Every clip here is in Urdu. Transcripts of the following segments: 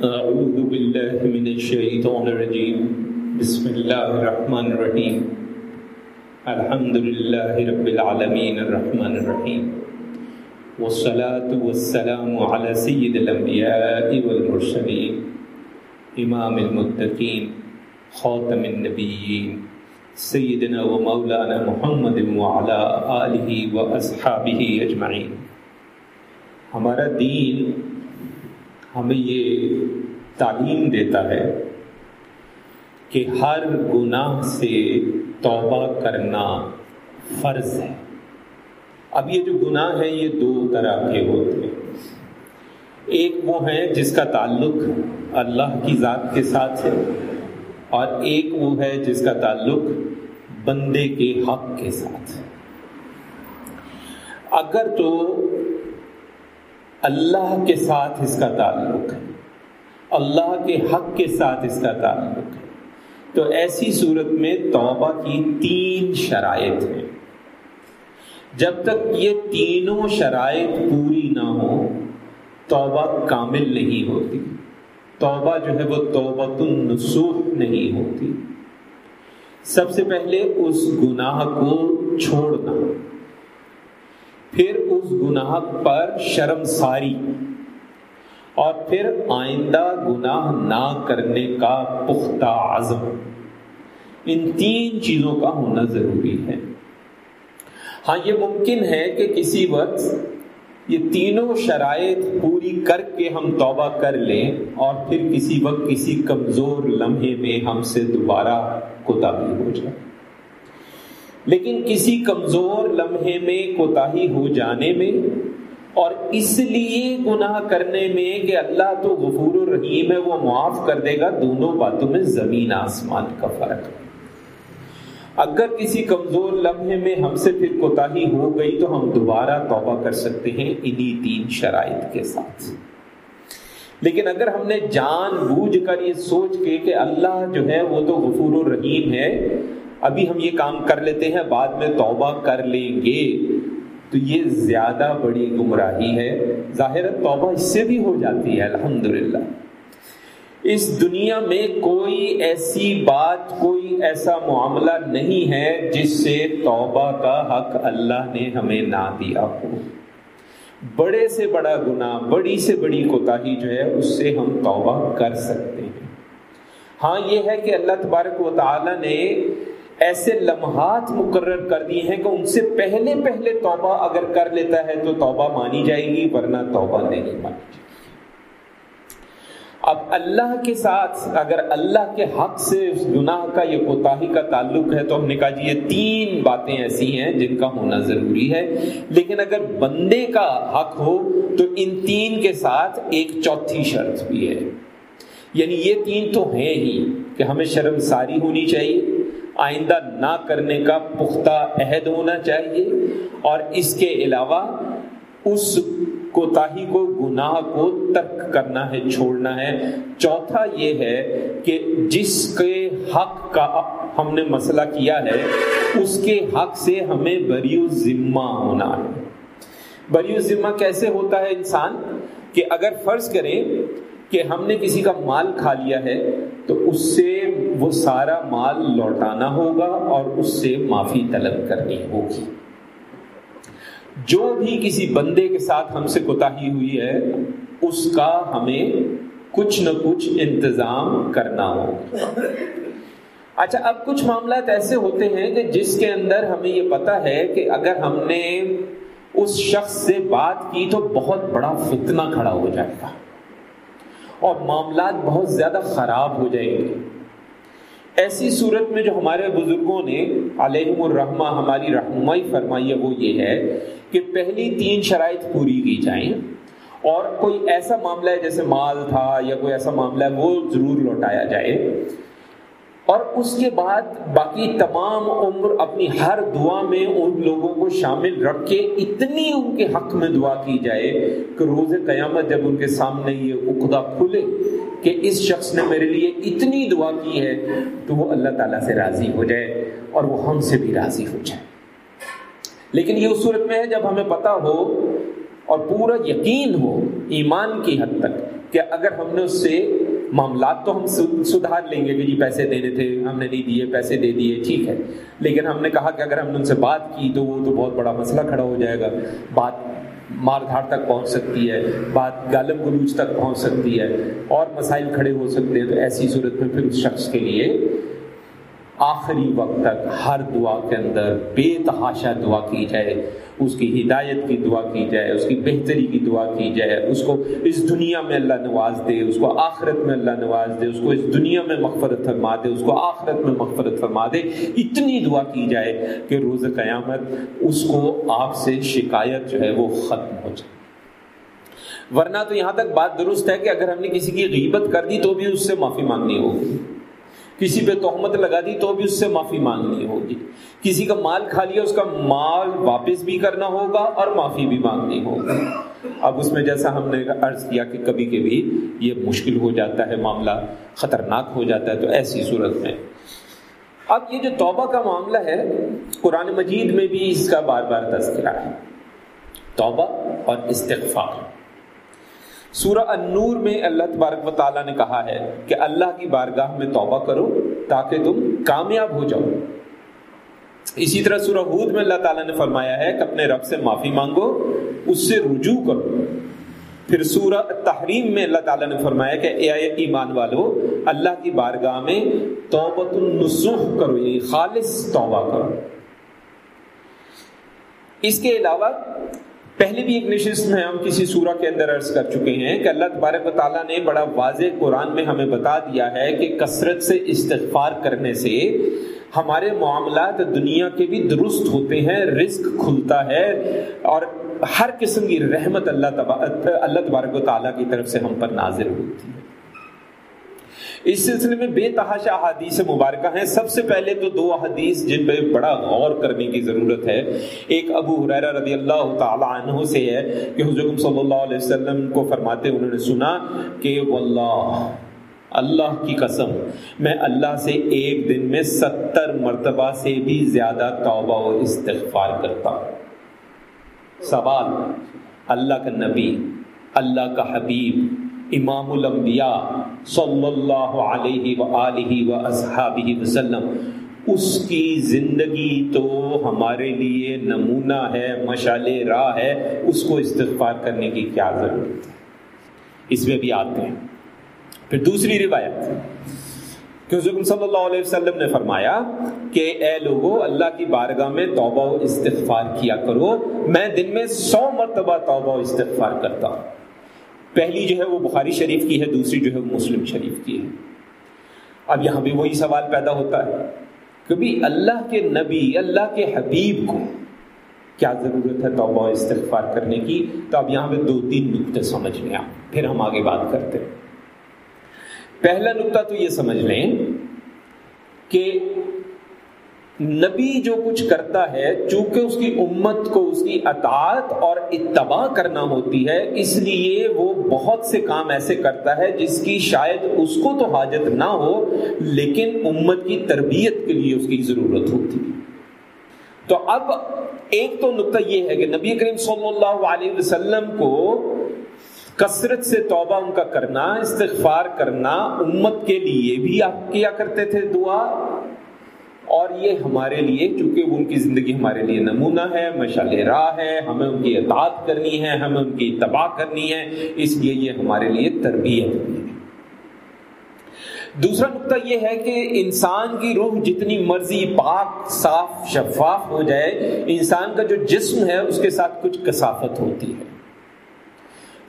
أعوذ بالله من الشيطان الرجيم. بسم الله الرحمن الرحيم. الحمد لله رب العالمين الرحمن الرحيم. والصلاة والسلام على سيد الأنبياء والمرسلين. إمام المتقين. خاتم النبيين. سيدنا ومولانا محمد وعلى آله وأصحابه أجمعين. ہمارا دین ہمیں یہ تعلیم دیتا ہے کہ ہر گناہ سے توبہ کرنا فرض ہے۔ اب یہ جو گناہ ہے یہ دو طرح کے ہوتے ہیں۔ ایک وہ ہے جس کا تعلق اللہ کی ذات کے ساتھ ہے، اور ایک وہ ہے جس کا تعلق بندے کے حق کے ساتھ۔ ہے اگر تو اللہ کے ساتھ اس کا تعلق ہے۔ اللہ کے حق کے ساتھ اس کا تعلق ہے۔ تو ایسی صورت میں توبہ کی تین شرائط ہیں۔ جب تک یہ تینوں شرائط پوری نہ ہو توبہ کامل نہیں ہوتی۔ توبہ جو ہے وہ توبۃ النسوخ نہیں ہوتی۔ سب سے پہلے اس گناہ کو چھوڑنا۔ پھر اس گناہ پر شرم ساری اور پھر آئندہ گناہ نہ کرنے کا پختہ عزم۔ ان تین چیزوں کا ہونا ضروری ہے۔ ہاں یہ ممکن ہے کہ کسی وقت یہ تینوں شرائط پوری کر کے ہم توبہ کر لیں اور پھر کسی وقت کسی کمزور لمحے میں ہم سے دوبارہ کوتا بھی ہو جائے۔ لیکن کسی کمزور لمحے میں کوتاہی ہو جانے میں اور اس لیے گناہ کرنے میں کہ اللہ تو غفور الرحیم ہے، وہ معاف کر دے گا، دونوں باتوں میں زمین آسمان کا فرق اگر کسی کمزور لمحے میں ہم سے پھر کوتاہی ہو گئی تو ہم دوبارہ توبہ کر سکتے ہیں انہی تین شرائط کے ساتھ۔ لیکن اگر ہم نے جان بوجھ کر یہ سوچ کے کہ اللہ جو ہے وہ تو غفور الرحیم ہے ابھی ہم یہ کام کر لیتے ہیں، بعد میں توبہ کر لیں گے۔ تو یہ زیادہ بڑی گمراہی ہے۔ ظاہر توبہ اس سے بھی ہو جاتی ہے، الحمدللہ۔ اس دنیا میں کوئی ایسی بات، کوئی ایسا معاملہ نہیں ہے جس سے توبہ کا حق اللہ نے ہمیں نہ دیا ہو۔ بڑے سے بڑا گناہ، بڑی سے بڑی کوتاہی جو ہے، اس سے ہم توبہ کر سکتے ہیں۔ ہاں یہ ہے کہ اللہ تبارک و تعالی نے ایسے لمحات مقرر کر دیے ہیں کہ ان سے پہلے پہلے توبہ اگر کر لیتا ہے تو توبہ مانی جائے گی، ورنہ توبہ نہیں مانی جائے گی۔ اب اللہ کے ساتھ اگر اللہ کے حق سے اس گناہ کا یہ کوتاہی کا تعلق ہے تو ہم نے کہا جی یہ تین باتیں ایسی ہیں جن کا ہونا ضروری ہے۔ لیکن اگر بندے کا حق ہو تو ان تین کے ساتھ ایک چوتھی شرط بھی ہے۔ یعنی یہ تین تو ہیں ہی کہ ہمیں شرم ساری ہونی چاہیے۔ آئندہ نہ کرنے کا پختہ عہد ہونا چاہیے اور اس کے علاوہ اس کوتاہی کو، گناہ کو ترک کرنا ہے، چھوڑنا ہے۔ چوتھا یہ ہے کہ جس کے حق کا ہم نے مسئلہ کیا ہے، اس کے حق سے ہمیں بری ذمہ ہونا ہے۔ بری ذمہ کیسے ہوتا ہے انسان؟ کہ اگر فرض کریں کہ ہم نے کسی کا مال کھا لیا ہے تو اس سے وہ سارا مال لوٹانا ہوگا اور اس سے معافی طلب کرنی ہوگی۔ جو بھی کسی بندے کے ساتھ ہم سے کوتاہی ہوئی ہے، اس کا ہمیں کچھ نہ کچھ انتظام کرنا ہوگا۔ اچھا اب کچھ معاملات ایسے ہوتے ہیں کہ جس کے اندر ہمیں یہ پتا ہے کہ اگر ہم نے اس شخص سے بات کی تو بہت بڑا فتنہ کھڑا ہو جائے گا۔ اور معاملات بہت زیادہ خراب ہو جائیں گے۔ ایسی صورت میں جو ہمارے بزرگوں نے علیہم الرحمہ، ہماری رہنمائی فرمائی ہے، وہ یہ ہے کہ پہلی تین شرائط پوری کی جائیں اور کوئی ایسا معاملہ ہے جیسے مال تھا یا کوئی ایسا معاملہ ہے، وہ ضرور لوٹایا جائے۔ اور اس کے بعد باقی تمام عمر اپنی ہر دعا میں ان لوگوں کو شامل رکھ کے اتنی ان کے حق میں دعا کی جائے کہ روز قیامت جب ان کے سامنے یہ عقدہ کھلے کہ اس شخص نے میرے لیے اتنی دعا کی ہے تو وہ اللہ تعالیٰ سے راضی ہو جائے اور وہ ہم سے بھی راضی ہو جائے۔ لیکن یہ اس صورت میں ہے جب ہمیں پتہ ہو اور پورا یقین ہو ایمان کی حد تک کہ اگر ہم نے اس سے معاملات تو ہم سدھار لیں گے کہ جی پیسے دینے تھے، ہم نے نہیں دیے، پیسے دے دیے، ٹھیک ہے۔ لیکن ہم نے کہا کہ اگر ہم نے ان سے بات کی تو وہ تو بہت بڑا مسئلہ کھڑا ہو جائے گا۔ بات مار دھاڑ تک پہنچ سکتی ہے، بات غالب گلوچ تک پہنچ سکتی ہے اور مسائل کھڑے ہو سکتے ہیں۔ تو ایسی صورت میں پھر اس شخص کے لیے آخری وقت تک ہر دعا کے اندر بے تحاشا دعا کی جائے، اس کی ہدایت کی دعا کی جائے، اس کی بہتری کی دعا کی جائے، اس کو اس دنیا میں اللہ نواز دے، اس کو آخرت میں اللہ نواز دے، اس کو اس دنیا میں مغفرت فرما دے، اس کو آخرت میں مغفرت فرما دے، اتنی دعا کی جائے کہ روز قیامت اس کو آپ سے شکایت جو ہے وہ ختم ہو جائے۔ ورنہ تو یہاں تک بات درست ہے کہ اگر ہم نے کسی کی غیبت کر دی تو بھی اس سے معافی مانگنی ہوگی۔ کسی پہ تہمت لگا دی تو بھی اس سے معافی مانگنی ہوگی۔ کسی کا مال کھا لیا، اس کا مال واپس بھی کرنا ہوگا اور معافی بھی مانگنی ہوگی۔ اب اس میں جیسا ہم نے عرض کیا کہ کبھی کبھی یہ مشکل ہو جاتا ہے، معاملہ خطرناک ہو جاتا ہے، تو ایسی صورت میں۔ اب یہ جو توبہ کا معاملہ ہے، قرآن مجید میں بھی اس کا بار بار تذکرہ ہے۔ توبہ اور استغفار۔ سورہ النور میں اللہ تبارک و تعالیٰ نے کہا ہے کہ اللہ کی بارگاہ میں توبہ کرو تاکہ تم کامیاب ہو جاؤ۔ اسی طرح سورہ ہود میں اللہ تعالیٰ نے فرمایا ہے کہ اپنے رب سے معافی مانگو، اس سے رجوع کرو۔ پھر سورہ تحریم میں اللہ تعالیٰ نے فرمایا کہ اے ایمان والو، اللہ کی بارگاہ میں توبت النسخ کرو یعنی خالص توبہ کرو۔ اس کے علاوہ پہلے بھی ایک نشست میں ہم کسی سورہ کے اندر عرض کر چکے ہیں کہ اللہ تبارک و تعالیٰ نے بڑا واضح قرآن میں ہمیں بتا دیا ہے کہ کثرت سے استغفار کرنے سے ہمارے معاملات دنیا کے بھی درست ہوتے ہیں، رزق کھلتا ہے اور ہر قسم کی رحمت اللہ اللہ تبارک و تعالیٰ کی طرف سے ہم پر نازل ہوتی ہے۔ اس سلسلے میں بے تحاشا حدیث مبارکہ ہیں۔ سب سے پہلے تو دو حدیث جن پہ بڑا غور کرنے کی ضرورت ہے۔ ایک ابو حریرہ رضی اللہ تعالی عنہ سے ہے کہ حضرت صلی اللہ علیہ وسلم کو فرماتے انہوں نے سنا کہ واللہ، اللہ کی قسم، میں اللہ سے ایک دن میں ستر مرتبہ سے بھی زیادہ توبہ و استغفار کرتا ہوں۔ سوال، اللہ کا نبی، اللہ کا حبیب، امام الانبیاء صلی اللہ علیہ وآلہ و وسلم، اس کی زندگی تو ہمارے لیے نمونہ ہے مشال راہ ہے، اس کو استغفار کرنے کی کیا ضرورت ہے؟ اس میں بھی آتے ہیں پھر دوسری روایت، کہ صلی اللہ علیہ وسلم نے فرمایا کہ اے لوگو، اللہ کی بارگاہ میں توبہ و استغفار کیا کرو، میں دن میں سو مرتبہ توبہ و استغفار کرتا ہوں۔ پہلی جو ہے وہ بخاری شریف کی ہے، دوسری جو ہے وہ مسلم شریف کی ہے۔ اب یہاں بھی وہی سوال پیدا ہوتا ہے کبھی اللہ کے نبی، اللہ کے حبیب کو کیا ضرورت ہے توبہ استغفار کرنے کی؟ تو اب یہاں پہ دو، تین نقطے سمجھ لیں آپ، پھر ہم آگے بات کرتے ہیں۔ پہلا نقطہ تو یہ سمجھ لیں کہ نبی جو کچھ کرتا ہے، چونکہ اس کی امت کو اس کی اطاعت اور اتباع کرنا ہوتی ہے، اس لیے وہ بہت سے کام ایسے کرتا ہے جس کی شاید اس کو تو حاجت نہ ہو، لیکن امت کی تربیت کے لیے اس کی ضرورت ہوتی ہے۔ تو اب ایک تو نقطہ یہ ہے کہ نبی کریم صلی اللہ علیہ وسلم کو کثرت سے توبہ ان کا کرنا، استغفار کرنا امت کے لیے بھی آپ کیا کرتے تھے دعا؟ اور یہ ہمارے لیے، چونکہ ان کی زندگی ہمارے لیے نمونہ ہے مشال راہ ہے، ہمیں ان کی اطاعت کرنی ہے، ہمیں ان کی تباہ کرنی ہے، اس لیے یہ ہمارے لیے تربیت ہے۔ دوسرا نقطہ یہ ہے کہ انسان کی روح جتنی مرضی پاک، صاف، شفاف ہو جائے، انسان کا جو جسم ہے، اس کے ساتھ کچھ کثافت ہوتی ہے۔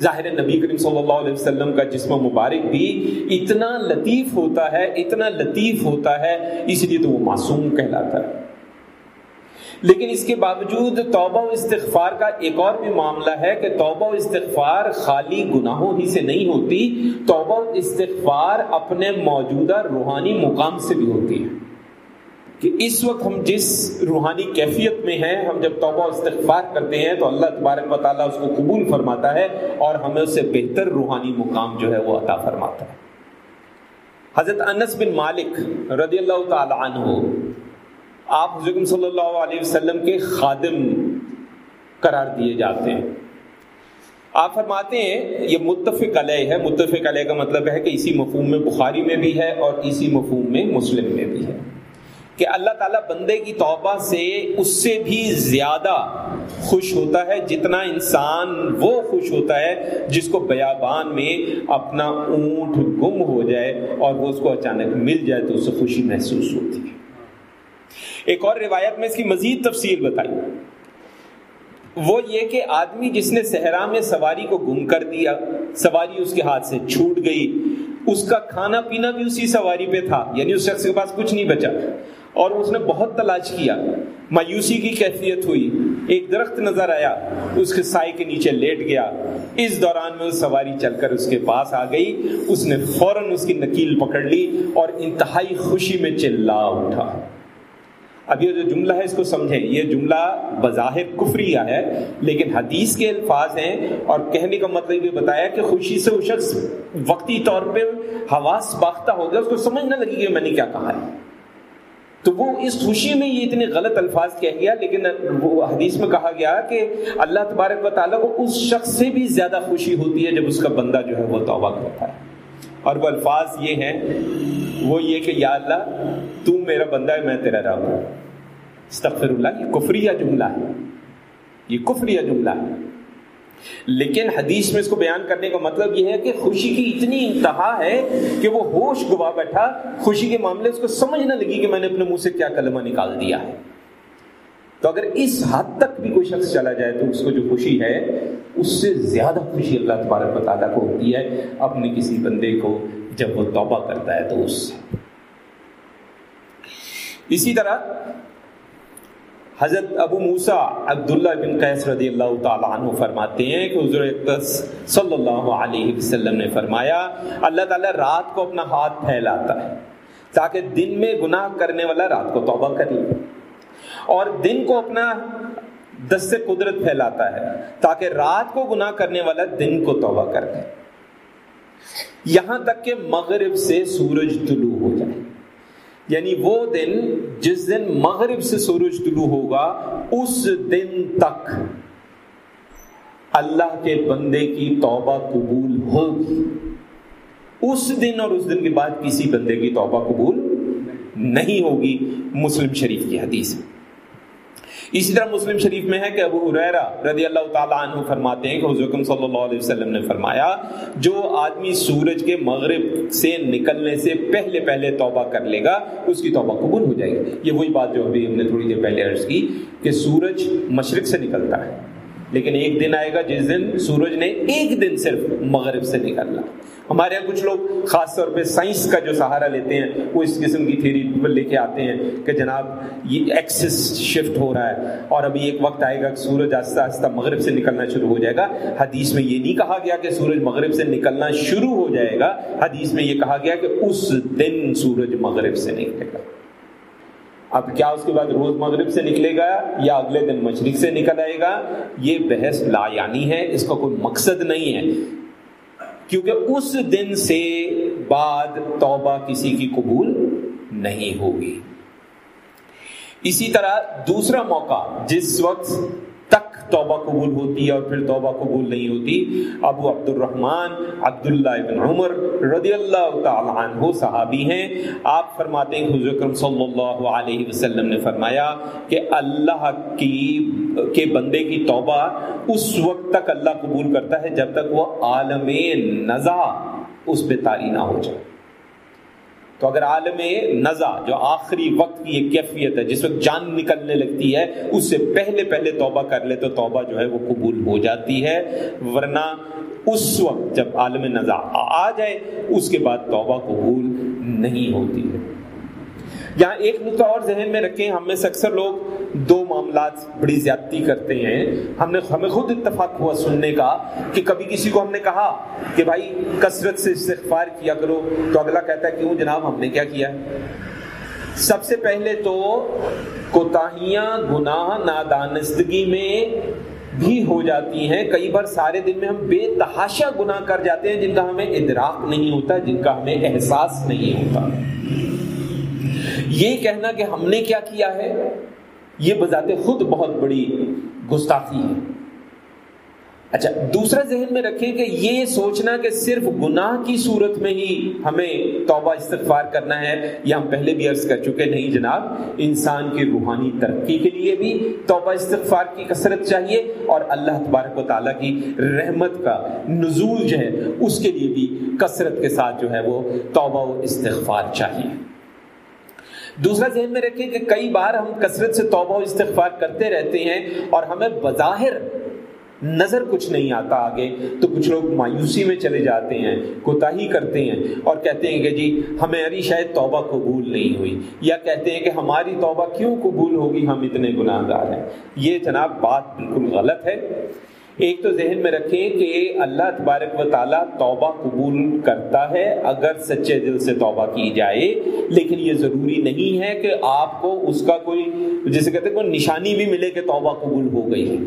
ظاہر نبی کریم صلی اللہ علیہ وسلم کا جسم مبارک بھی اتنا لطیف ہوتا ہے، اتنا لطیف ہوتا ہے، اس لیے تو وہ معصوم کہلاتا ہے۔ لیکن اس کے باوجود توبہ و استغفار کا ایک اور بھی معاملہ ہے کہ توبہ و استغفار خالی گناہوں ہی سے نہیں ہوتی، توبہ و استغفار اپنے موجودہ روحانی مقام سے بھی ہوتی ہے۔ کہ اس وقت ہم جس روحانی کیفیت میں ہیں، ہم جب توبہ استغفار کرتے ہیں تو اللہ تبارک و تعالیٰ اس کو قبول فرماتا ہے اور ہمیں اس سے بہتر روحانی مقام جو ہے وہ عطا فرماتا ہے۔ حضرت انس بن مالک رضی اللہ تعالی عنہ، آپ حضرت صلی اللہ علیہ وسلم کے خادم قرار دیے جاتے ہیں۔ آپ فرماتے ہیں، یہ متفق علیہ ہے۔ متفق علیہ کا مطلب ہے کہ اسی مفہوم میں بخاری میں بھی ہے اور اسی مفہوم میں مسلم میں بھی ہے۔ کہ اللہ تعالیٰ بندے کی توبہ سے اس سے بھی زیادہ خوش ہوتا ہے، جتنا انسان وہ خوش ہوتا ہے جس کو بیابان میں اپنا اونٹ گم ہو جائے اور وہ اس کو اچانک مل جائے تو اسے خوشی محسوس ہوتی ہے۔ ایک اور روایت میں اس کی مزید تفصیل بتائی۔ وہ یہ کہ آدمی جس نے صحرا میں سواری کو گم کر دیا، سواری اس کے ہاتھ سے چھوٹ گئی، اس کا کھانا پینا بھی اسی سواری پہ تھا یعنی اس شخص کے پاس کچھ نہیں بچا۔ اور اس نے بہت تلاش کیا۔ مایوسی کی کیفیت ہوئی۔ ایک درخت نظر آیا۔ اس کے سائے کے نیچے لیٹ گیا۔ اس دوران میں سواری چل کر اس کے پاس آ گئی۔ اس نے فوراً اس کی نکیل پکڑ لی اور انتہائی خوشی میں چلا اٹھا۔ اب یہ جو جملہ ہے اس کو سمجھیں۔ یہ جملہ بظاہر کفریہ ہے، لیکن حدیث کے الفاظ ہیں اور کہنے کا مطلب یہ بتایا کہ خوشی سے وہ شخص وقتی طور پہ حواس باختہ ہو گیا۔ اس کو سمجھ نہ لگی کہ میں نے کیا کہا ہے۔ تو وہ اس خوشی میں یہ اتنے غلط الفاظ کہہ گیا، لیکن وہ حدیث میں کہا گیا کہ اللہ تبارک و تعالیٰ کو اس شخص سے بھی زیادہ خوشی ہوتی ہے جب اس کا بندہ جو ہے وہ توبہ کرتا ہے۔ اور وہ الفاظ یہ ہیں، وہ یہ کہ یا اللہ، تو میرا بندہ ہے، میں تیرا رب ہوں۔ استغفر اللہ، یہ کفریہ جملہ ہے۔ یہ کفریہ جملہ ہے۔ لیکن حدیث میں اس کو بیان کرنے کا مطلب یہ ہے کہ خوشی کی اتنی انتہا ہے کہ وہ ہوش گوا بیٹھا، خوشی کے معاملے اس کو سمجھ نہ لگی کہ میں نے اپنے منہ سے کیا کلمہ نکال دیا ہے۔ تو اگر اس حد تک بھی کوئی شخص چلا جائے تو اس کو جو خوشی ہے، اس سے زیادہ خوشی اللہ تبارک و تعالیٰ کو ہوتی ہے اپنے کسی بندے کو جب وہ توبہ کرتا ہے تو اس سے۔ اسی طرح حضرت ابو موسا عبداللہ بن قیس رضی اللہ تعالیٰ عنہ فرماتے ہیں کہ حضور صلی اللہ علیہ وسلم نے فرمایا، اللہ تعالیٰ رات کو اپنا ہاتھ پھیلاتا ہے تاکہ دن میں گناہ کرنے والا رات کو توبہ کر لے۔ اور دن کو اپنا دست قدرت پھیلاتا ہے تاکہ رات کو گناہ کرنے والا دن کو توبہ کر دے یہاں تک کہ مغرب سے سورج طلوع ہو جائے۔ یعنی وہ دن جس دن مغرب سے سورج طلوع ہوگا، اس دن تک اللہ کے بندے کی توبہ قبول ہوگی۔ اس دن اور اس دن کے بعد کسی بندے کی توبہ قبول نہیں ہوگی۔ مسلم شریف کی حدیث۔ ہے اسی طرح مسلم شریف میں ہے کہ ابو حریرہ رضی اللہ تعالیٰ عنہ فرماتے ہیں کہ حضرت صلی اللہ علیہ وسلم نے فرمایا، جو آدمی سورج کے مغرب سے نکلنے سے پہلے پہلے توبہ کر لے گا، اس کی توبہ قبول ہو جائے گی۔ یہ وہی بات جو ابھی ہم نے تھوڑی دیر پہلے عرض کی کہ سورج مشرق سے نکلتا ہے۔ لیکن ایک دن آئے گا جس دن سورج نے ایک دن صرف مغرب سے نکلنا ہمارے یہاں کچھ لوگ خاص طور پہ سائنس کا جو سہارا لیتے ہیں، وہ اس قسم کی تھیری لے کے آتے ہیں کہ جناب، یہ ایکسس شفٹ ہو رہا ہے اور ابھی ایک وقت آئے گا کہ سورج آہستہ آہستہ مغرب سے نکلنا شروع ہو جائے گا۔ حدیث میں یہ نہیں کہا گیا کہ سورج مغرب سے نکلنا شروع ہو جائے گا۔ حدیث میں یہ کہا گیا کہ اس دن سورج مغرب سے نکلے گا۔ اب کیا اس کے بعد روز مغرب سے نکلے گا یا اگلے دن مشرق سے نکل آئے گا؟ یہ بحث لا یعنی ہے، اس کا کوئی مقصد نہیں ہے۔ کیونکہ اس دن سے بعد توبہ کسی کی قبول نہیں ہوگی۔ اسی طرح دوسرا موقع، جس وقت توبہ قبول ہوتی ہے اور پھر توبہ قبول نہیں ہوتی، ابو عبد الرحمن عبداللہ ابن عمر رضی اللہ تعالی عنہ صحابی ہیں۔ آپ فرماتے ہیں، حضور اکرم صلی اللہ علیہ وسلم نے فرمایا کہ اللہ کی، کے بندے کی توبہ اس وقت تک اللہ قبول کرتا ہے جب تک وہ عالم نزا اس پہ تاری نہ ہو جائے۔ تو اگر عالم نزا جو آخری وقت کی ایک کیفیت ہے، جس وقت جان نکلنے لگتی ہے، اس سے پہلے پہلے توبہ کر لے تو توبہ جو ہے وہ قبول ہو جاتی ہے۔ ورنہ اس وقت جب عالم نزا آ جائے، اس کے بعد توبہ قبول نہیں ہوتی ہے۔ یہاں ایک نقطہ اور ذہن میں رکھیں، ہم میں سے اکثر لوگ دو معاملات بڑی زیادتی کرتے ہیں۔ ہم نے ہمیں خود اتفاق ہوا سننے کا کہ کبھی کسی کو ہم نے کہا کہ بھائی کثرت سے استغفار کیا کرو، تو اگلا کہتا ہے کیوں جناب ہم نے کیا کیا؟ سب سے پہلے تو کوتاہیاں، گناہ، نادانستگی میں بھی ہو جاتی ہیں۔ کئی بار سارے دن میں ہم بے تحاشا گناہ کر جاتے ہیں جن کا ہمیں ادراک نہیں ہوتا، جن کا ہمیں احساس نہیں ہوتا۔ یہ کہنا کہ ہم نے کیا کیا ہے؟ یہ بذات خود بہت بڑی گستاخی ہے۔ اچھا دوسرا ذہن میں رکھیں کہ یہ سوچنا کہ صرف گناہ کی صورت میں ہی ہمیں توبہ استغفار کرنا ہے یا ہم پہلے بھی عرض کر چکے نہیں جناب۔ انسان کی روحانی ترقی کے لیے بھی توبہ استغفار کی کثرت چاہیے اور اللہ تبارک و تعالیٰ کی رحمت کا نزول جو ہے، اس کے لیے بھی کثرت کے ساتھ جو ہے وہ توبہ و استغفار چاہیے۔ دوسرا ذہن میں رکھیں کہ کئی بار ہم کثرت سے توبہ و استغفار کرتے رہتے ہیں اور ہمیں بظاہر نظر کچھ نہیں آتا آگے، تو کچھ لوگ مایوسی میں چلے جاتے ہیں کوتا ہی کرتے ہیں اور کہتے ہیں کہ جی ہماری شاید توبہ قبول نہیں ہوئی، یا کہتے ہیں کہ ہماری توبہ کیوں قبول ہوگی، ہم اتنے گناہ گار ہیں۔ یہ جناب بات بالکل غلط ہے۔ ایک تو ذہن میں رکھیں کہ اللہ تبارک و تعالیٰ توبہ قبول کرتا ہے اگر سچے دل سے توبہ کی جائے، لیکن یہ ضروری نہیں ہے کہ آپ کو اس کا کوئی جیسے کہتے ہیں کوئی نشانی بھی ملے کہ توبہ قبول ہو گئی ہے۔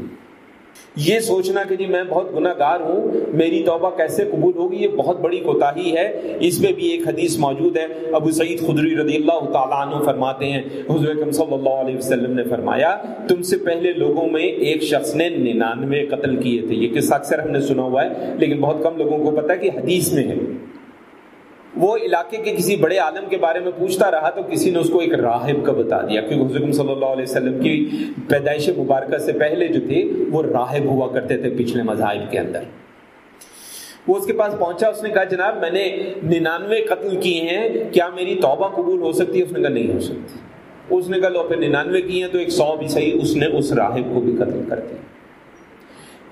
یہ سوچنا کہ جی میں بہت گناہ گار ہوں، میری توبہ کیسے قبول ہوگی؟ یہ بہت بڑی کوتاہی ہے۔ اس میں بھی ایک حدیث موجود ہے۔ ابو سعید خدری رضی اللہ تعالیٰ عنہ فرماتے ہیں، حضور صلی اللہ علیہ وسلم نے فرمایا، تم سے پہلے لوگوں میں ایک شخص نے ننانوے قتل کیے تھے۔ یہ قصہ اکثر ہم نے سنا ہوا ہے، لیکن بہت کم لوگوں کو پتا کہ حدیث میں ہے۔ وہ علاقے کے کسی بڑے عالم کے بارے میں پوچھتا رہا تو کسی نے اس کو ایک راہب کا بتا دیا، کیونکہ حضرت صلی اللہ علیہ وسلم کی پیدائش مبارکہ سے پہلے جو تھے، وہ راہب ہوا کرتے تھے پچھلے مذاہب کے اندر۔ وہ اس کے پاس پہنچا، اس نے کہا، جناب، میں نے ننانوے قتل کیے ہیں، کیا میری توبہ قبول ہو سکتی ہے؟ اس نے کہا، نہیں ہو سکتی۔ اس نے کہا، لو، پھر ننانوے کیے ہیں تو ایک سو بھی صحیح، اس نے اس راہب کو بھی قتل کر دیا۔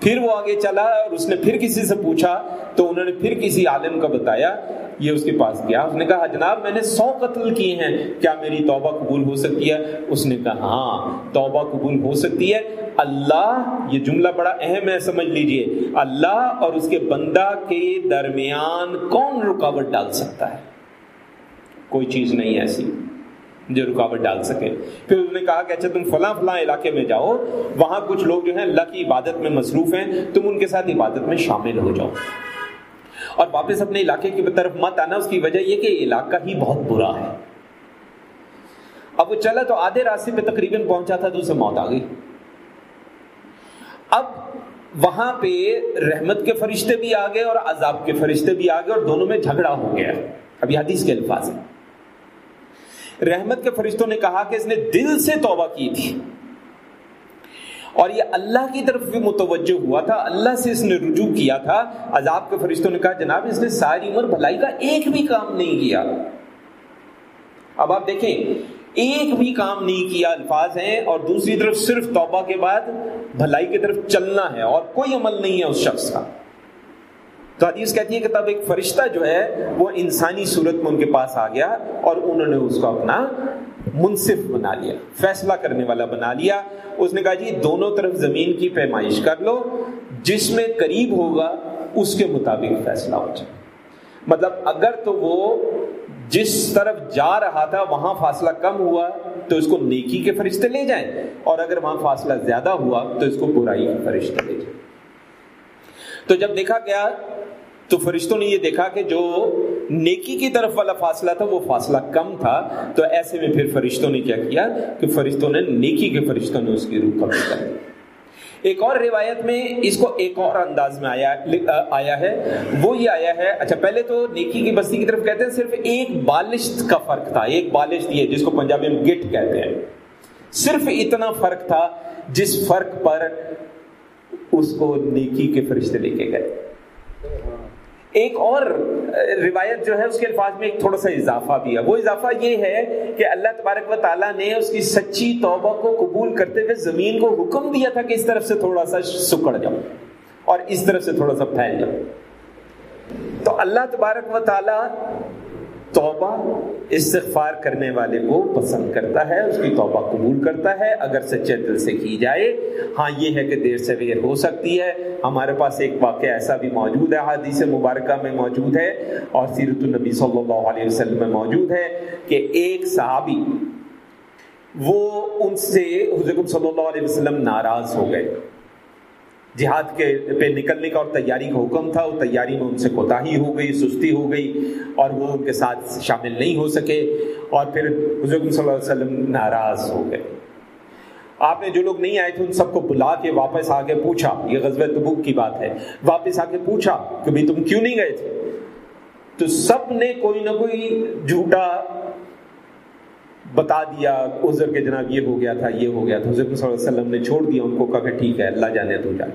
پھر وہ آگے چلا اور اس نے پھر کسی سے پوچھا، تو انہوں نے پھر کسی عالم کا بتایا یہ اس کے پاس گیا۔ اس نے کہا، جناب، میں نے سو قتل کیے ہیں، کیا میری توبہ قبول ہو سکتی ہے؟ اس نے کہا ہاں توبہ قبول ہو سکتی ہے۔ اللہ، یہ جملہ بڑا اہم ہے، سمجھ لیجیے۔ اللہ اور اس کے بندہ کے درمیان کون رکاوٹ ڈال سکتا ہے؟ کوئی چیز نہیں ایسی جو رکاوٹ ڈال سکے۔ پھر اس نے کہا کہ اچھا تم فلاں فلاں علاقے میں جاؤ، وہاں کچھ لوگ جو ہیں، اللہ کی عبادت میں مصروف ہیں، تم ان کے ساتھ عبادت میں شامل ہو جاؤ۔ اور واپس اپنے علاقے کی طرف مت آنا، اس کی وجہ یہ کہ علاقہ ہی بہت برا ہے۔ اب وہ چلا تو آدھے راستے پہ تقریباً پہنچا تھا، تو اسے موت آ گئی۔ اب وہاں پہ رحمت کے فرشتے بھی آ گئے اور عذاب کے فرشتے بھی آ گئے اور دونوں میں جھگڑا ہو گیا ابھی حدیث کے الفاظ ہیں۔ رحمت کے فرشتوں نے کہا کہ اس نے دل سے توبہ کی تھی۔ اور یہ اللہ کی طرف بھی متوجہ ہوا تھا، اللہ سے اس نے رجوع کیا تھا۔ عذاب کے فرشتوں نے کہا، جناب، اس نے ساری عمر بھلائی کا ایک بھی کام نہیں کیا۔ اب آپ دیکھیں، ایک بھی کام نہیں کیا، الفاظ ہیں۔ اور دوسری طرف صرف توبہ کے بعد بھلائی کی طرف چلنا ہے، اور کوئی عمل نہیں ہے اس شخص کا۔ تو حدیث کہتی ہے کہ تب ایک فرشتہ جو ہے وہ انسانی صورت میں ان کے پاس آ گیا اور انہوں نے اس کو اپنا منصف بنا لیا، فیصلہ کرنے والا بنا لیا۔ اس نے کہا جی دونوں طرف زمین کی پیمائش کر لو، جس میں قریب ہوگا اس کے مطابق فیصلہ ہو جائے۔ مطلب اگر تو وہ جس طرف جا رہا تھا وہاں فاصلہ کم ہوا تو اس کو نیکی کے فرشتے لے جائیں، اور اگر وہاں فاصلہ زیادہ ہوا تو اس کو برائی کے فرشتے لے جائیں۔ تو جب دیکھا گیا تو فرشتوں نے یہ دیکھا کہ جو نیکی کی طرف والا فاصلہ تھا، وہ فاصلہ کم تھا۔ تو ایسے میں پھر فرشتوں نے کیا کیا کہ فرشتوں نے نیکی کے فرشتوں نے اس کی روح کم کر ایک اور روایت میں اس کو ایک اور انداز میں آیا آیا ہے۔ وہ یہ آیا ہے اچھا پہلے تو نیکی کی بستی کی طرف کہتے ہیں، صرف ایک بالشت کا فرق تھا۔ ایک بالشت یہ جس کو پنجابی میں گٹ کہتے ہیں۔ صرف اتنا فرق تھا جس فرق پر اس کو نیکی کے فرشتے لے کے گئے۔ ایک اور روایت جو ہے، اس کے الفاظ میں ایک تھوڑا سا اضافہ بھی ہے۔ وہ اضافہ یہ ہے کہ اللہ تبارک و تعالیٰ نے اس کی سچی توبہ کو قبول کرتے ہوئے زمین کو حکم دیا تھا کہ اس طرف سے تھوڑا سا سکڑ جاؤ اور اس طرف سے تھوڑا سا پھیل جاؤ۔ تو اللہ تبارک و تعالیٰ توبہ استغفار کرنے والے کو پسند کرتا ہے، اس کی توبہ قبول کرتا ہے۔ اگر سچے دل سے کی جائے ہاں یہ ہے کہ دیر سے دیر ہو سکتی ہے۔ ہمارے پاس ایک واقعہ ایسا بھی موجود ہے، حدیث مبارکہ میں موجود ہے اور سیرت النبی صلی اللہ علیہ وسلم میں موجود ہے کہ ایک صحابی، وہ ان سے حضرت صلی اللہ علیہ وسلم ناراض ہو گئے۔ جہاد کے پہ نکلنے کا اور تیاری کا حکم تھا وہ تیاری میں ان سے کوتاہی ہو گئی، سستی ہو گئی، اور وہ ان کے ساتھ شامل نہیں ہو سکے، اور پھر حضرت صلی اللہ علیہ وسلم ناراض ہو گئے۔ آپ نے جو لوگ نہیں آئے تھے، ان سب کو بلا کے واپس آ کے پوچھا، یہ غزب تبوک کی بات ہے۔ واپس آ کے پوچھا کہ بھائی تم کیوں نہیں گئے تھے؟ تو سب نے کوئی نہ کوئی جھوٹا بتا دیا، عذر کے جناب یہ ہو گیا تھا، یہ ہو گیا تھا۔ حضرت صلی اللہ علیہ وسلم نے چھوڑ دیا ان کو، کہا کہ ٹھیک ہے، اللہ جانے تو جانے۔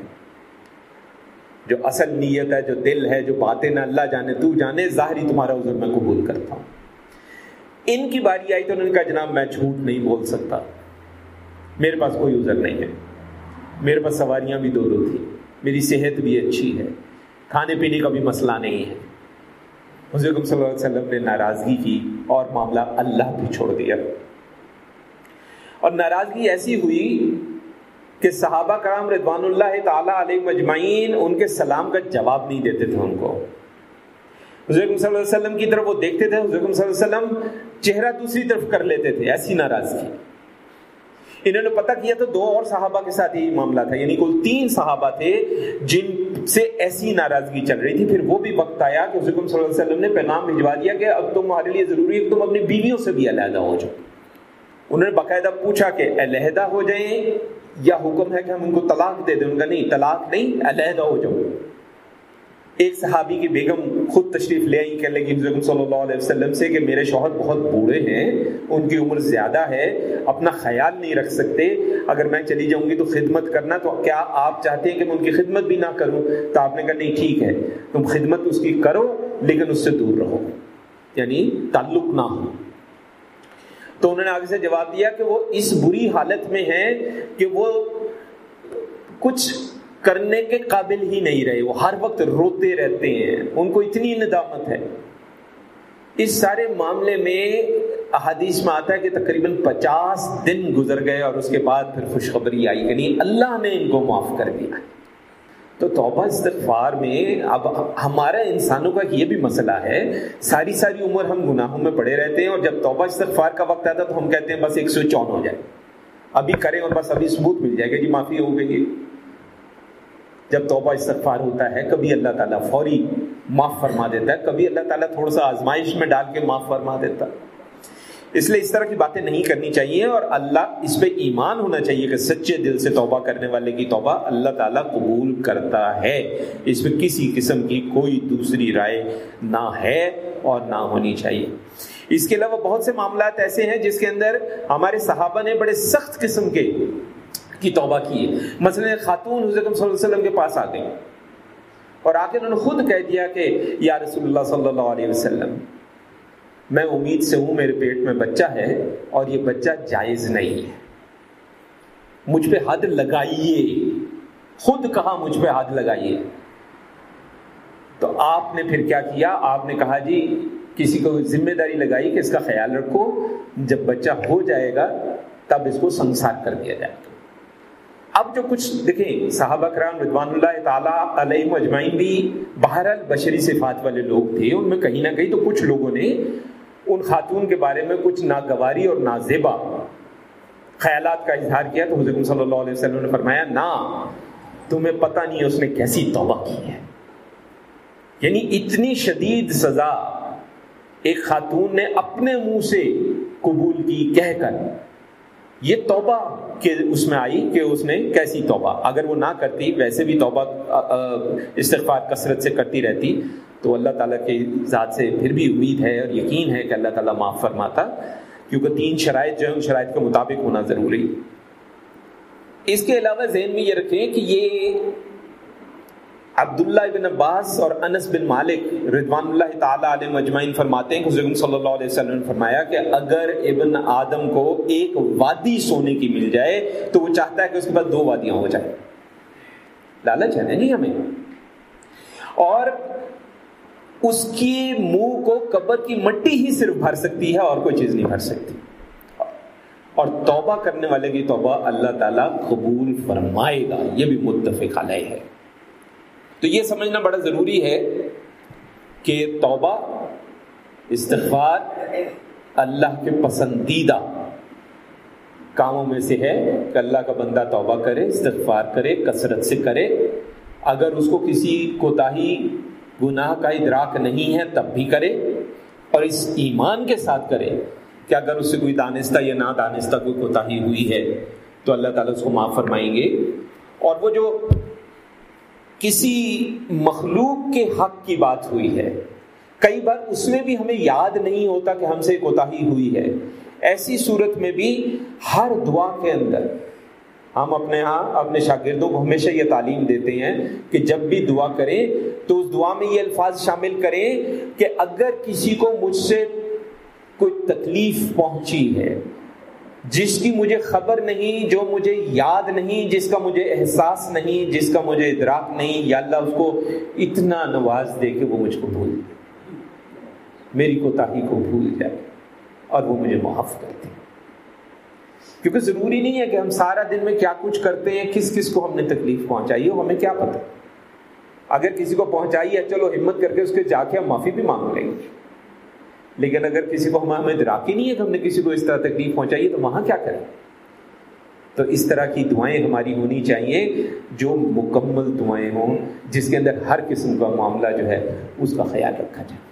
جو اصل نیت ہے، جو دل ہے، جو باتیں نہ اللہ جانے تو جانے، ظاہری تمہارا عذر میں قبول کرتا ہوں۔ ان کی باری آئی تو انہوں نے کہا، جناب، میں جھوٹ نہیں بول سکتا۔ میرے پاس کوئی عذر نہیں ہے۔ میرے پاس سواریاں بھی دو دو تھی میری صحت بھی اچھی ہے۔ کھانے پینے کا بھی مسئلہ نہیں ہے۔ حضرت صلی اللہ علیہ وسلم نے ناراضگی کی اور معاملہ اللہ بھی چھوڑ دیا۔ اور ناراضگی ایسی ہوئی کہ صحابہ کرام رضوان اللہ تعالیٰ علیہ مجمعین ان کے سلام کا جواب نہیں دیتے تھے ان کو۔ حضرت صلی اللہ علیہ وسلم کی طرف وہ دیکھتے تھے حضرت صلی اللہ علیہ وسلم چہرہ دوسری طرف کر لیتے تھے، ایسی ناراضگی۔ انہوں نے پتہ کیا تو دو اور صحابہ کے ساتھ یہی معاملہ تھا یعنی کل تین صحابہ تھے جن سے ایسی ناراضگی چل رہی تھی۔ پھر وہ بھی وقت آیا کہ حضرت صلی اللہ علیہ وسلم نے پیغام بھجوا دیا کہ اب تمہارے لیے ضروری ہے تم اپنی بیویوں سے بھی علیحدہ ہو جاؤ۔ انہوں نے باقاعدہ پوچھا کہ علیحدہ ہو جائیں یا حکم ہے کہ ہم ان کو طلاق دے دیں؟ ان کا نہیں، طلاق نہیں، علیحدہ ہو جاؤ۔ ایک صحابی کی بیگم خود تشریف لے آئی کہنے لگی صلی اللہ علیہ وسلم سے کہ میرے شوہر بہت بوڑھے ہیں، ان کی عمر زیادہ ہے، اپنا خیال نہیں رکھ سکتے، اگر میں چلی جاؤں گی تو خدمت کرنا، تو کیا آپ چاہتے ہیں کہ میں ان کی خدمت بھی نہ کروں؟ تو آپ نے کہا، نہیں، ٹھیک ہے، تم خدمت اس کی کرو، لیکن اس سے دور رہو یعنی تعلق نہ ہو۔ تو انہوں نے آگے سے جواب دیا کہ وہ اس بری حالت میں ہیں کہ وہ کچھ کرنے کے قابل ہی نہیں رہے، وہ ہر وقت روتے رہتے ہیں۔ ان کو اتنی ندامت ہے۔ اس سارے معاملے میں احادیث میں آتا ہے کہ تقریباً پچاس دن گزر گئے اور اس کے بعد پھر خوشخبری آئی یعنی اللہ نے ان کو معاف کر دیا تو توبہ استغفار میں اب ہمارا انسانوں کا یہ بھی مسئلہ ہے، ساری ساری عمر ہم گناہوں میں پڑے رہتے ہیں اور جب توبہ استغفار کا وقت آتا تو ہم کہتے ہیں بس ایک سوئچ آن ہو جائے۔ ابھی کریں اور بس ابھی ثبوت مل جائے گا جی معافی ہو گئی جب توبہ استغفار ہوتا ہے، کبھی اللہ تعالیٰ فوری معاف فرما دیتا ہے، کبھی اللہ تعالیٰ تھوڑا سا آزمائش میں ڈال کے معاف فرما دیتا ہے۔ اس لیے اس طرح کی باتیں نہیں کرنی چاہیے اور اللہ اس پہ ایمان ہونا چاہیے کہ سچے دل سے توبہ کرنے والے کی توبہ اللہ تعالیٰ قبول کرتا ہے۔ اس میں کسی قسم کی کوئی دوسری رائے نہ ہے اور نہ ہونی چاہیے۔ اس کے علاوہ بہت سے معاملات ایسے ہیں جس کے اندر ہمارے صحابہ نے بڑے سخت قسم کے کی توبہ کی ہے۔ مثلا خاتون حضرت صلی اللہ علیہ وسلم کے پاس آ گئی اور آ کے انہوں نے خود کہہ دیا کہ یا رسول اللہ صلی اللہ علیہ وسلم، میں امید سے ہوں میرے پیٹ میں بچہ ہے اور یہ بچہ جائز نہیں ہے۔ مجھ پہ حد لگائیے۔ خود کہا مجھ پہ حد لگائیے۔ تو آپ نے پھر کیا کیا؟ آپ نے کہا جی کسی کو ذمہ داری لگائی کہ اس کا خیال رکھو، جب بچہ ہو جائے گا، تب اس کو سنسار کر دیا جائے گا۔ اب جو کچھ دیکھیں، صحابہ کرام رضوان اللہ تعالیٰ علیہ مجمعین بھی بہرحال بشری صفات والے لوگ تھے، ان میں کہیں نہ کہیں تو کچھ لوگوں نے ان خاتون کے بارے میں کچھ ناگواری اور نازیبا خیالات کا اظہار کیا۔ تو حضرت صلی اللہ علیہ وسلم نے فرمایا، نہ، تمہیں پتہ نہیں اس نے کیسی توبہ کی ہے۔ یعنی اتنی شدید سزا ایک خاتون نے اپنے منہ سے قبول کی، کہہ کر یہ توبہ کے اس میں آئی کہ اس نے کیسی توبہ؟ اگر وہ نہ کرتی، ویسے بھی توبہ استغفار کثرت سے کرتی رہتی، تو اللہ تعالیٰ کے ذات سے پھر بھی امید ہے اور یقین ہے کہ اللہ تعالیٰ معاف فرماتا، کیونکہ تین شرائط جو ہے ان شرائط کے مطابق ہونا ضروری۔ اس کے علاوہ ذہن میں یہ رکھیں کہ یہ عبداللہ ابن عباس اور انس بن مالک رضوان اللہ تعالیٰ علیہ مجمعین فرماتے ہیں کہ حضرت صلی اللہ علیہ وسلم نے فرمایا کہ اگر ابن آدم کو ایک وادی سونے کی مل جائے تو وہ چاہتا ہے کہ اس کے بعد دو وادیاں ہو جائیں۔ لالچ ہے نا جی ہمیں۔ اور اس کی منہ کو قبر کی مٹی ہی صرف بھر سکتی ہے اور کوئی چیز نہیں بھر سکتی۔ اور توبہ کرنے والے کی توبہ اللہ تعالیٰ قبول فرمائے گا، یہ بھی متفق علیہ ہے۔ تو یہ سمجھنا بڑا ضروری ہے کہ توبہ، استغفار اللہ کے پسندیدہ کاموں میں سے ہے کہ اللہ کا بندہ توبہ کرے، استغفار کرے، کثرت سے کرے۔ اگر اس کو کسی کوتاہی، گناہ کا ادراک نہیں ہے، تب بھی کرے۔ اور اس ایمان کے ساتھ کرے کہ اگر اس سے کوئی دانستہ یا نہ دانستہ کوئی کوتاہی ہوئی ہے تو اللہ تعالیٰ اس کو معاف فرمائیں گے۔ اور وہ جو کسی مخلوق کے حق کی بات ہوئی ہے۔ کئی بار اس میں بھی ہمیں یاد نہیں ہوتا کہ ہم سے کوتا ہوئی ہے۔ ایسی صورت میں بھی ہر دعا کے اندر ہم اپنے ہاں اپنے شاگردوں کو ہمیشہ یہ تعلیم دیتے ہیں کہ جب بھی دعا کریں تو اس دعا میں یہ الفاظ شامل کریں کہ اگر کسی کو مجھ سے کوئی تکلیف پہنچی ہے جس کی مجھے خبر نہیں، جو مجھے یاد نہیں، جس کا مجھے احساس نہیں، جس کا مجھے ادراک نہیں، یا اللہ اس کو اتنا نواز دے کہ وہ مجھ کو بھول میری کوتاہی کو بھول جائے اور وہ مجھے معاف کرتے کیونکہ ضروری نہیں ہے کہ ہم سارا دن میں کیا کچھ کرتے ہیں، کس کس کو ہم نے تکلیف پہنچائی ہو، ہمیں کیا پتا اگر کسی کو پہنچائی ہے، چلو ہمت کر کے اس کے جا کے ہم معافی بھی مانگ لیں گے۔ لیکن اگر کسی کو ہمیں دراکی نہیں ہے کہ ہم نے کسی کو اس طرح تکلیف پہنچائی ہے، تو وہاں کیا کریں؟ تو اس طرح کی دعائیں ہماری ہونی چاہیے، جو مکمل دعائیں ہوں، جس کے اندر ہر قسم کا معاملہ جو ہے، اس کا خیال رکھا جائے۔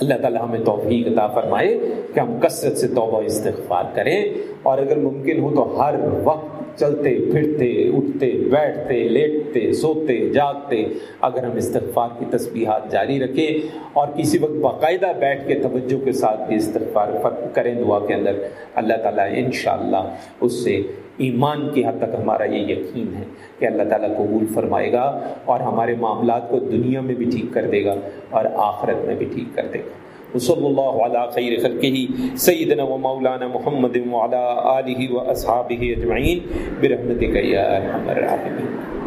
اللہ تعالیٰ ہمیں توفیق عطا فرمائے کہ ہم کثرت سے توبہ استغفار کریں، اور اگر ممکن ہو تو ہر وقت چلتے، پھرتے، اٹھتے، بیٹھتے، لیٹتے، سوتے، جاگتے۔ اگر ہم استغفار کی تسبیحات جاری رکھیں اور کسی وقت باقاعدہ بیٹھ کے توجہ کے ساتھ بھی استغفار کریں دعا کے اندر، اللہ تعالیٰ انشاءاللہ اس سے ایمان کی حد تک ہمارا یہ یقین ہے کہ اللہ تعالیٰ قبول فرمائے گا اور ہمارے معاملات کو دنیا میں بھی ٹھیک کر دے گا اور آخرت میں بھی ٹھیک کر دے گا۔ صلی اللہ علیہ خیر خلقہ، سیدنا و مولانا محمد وعلى آلہ و اصحابہ اجمعین، برحمتک یا ارحم الراحمین۔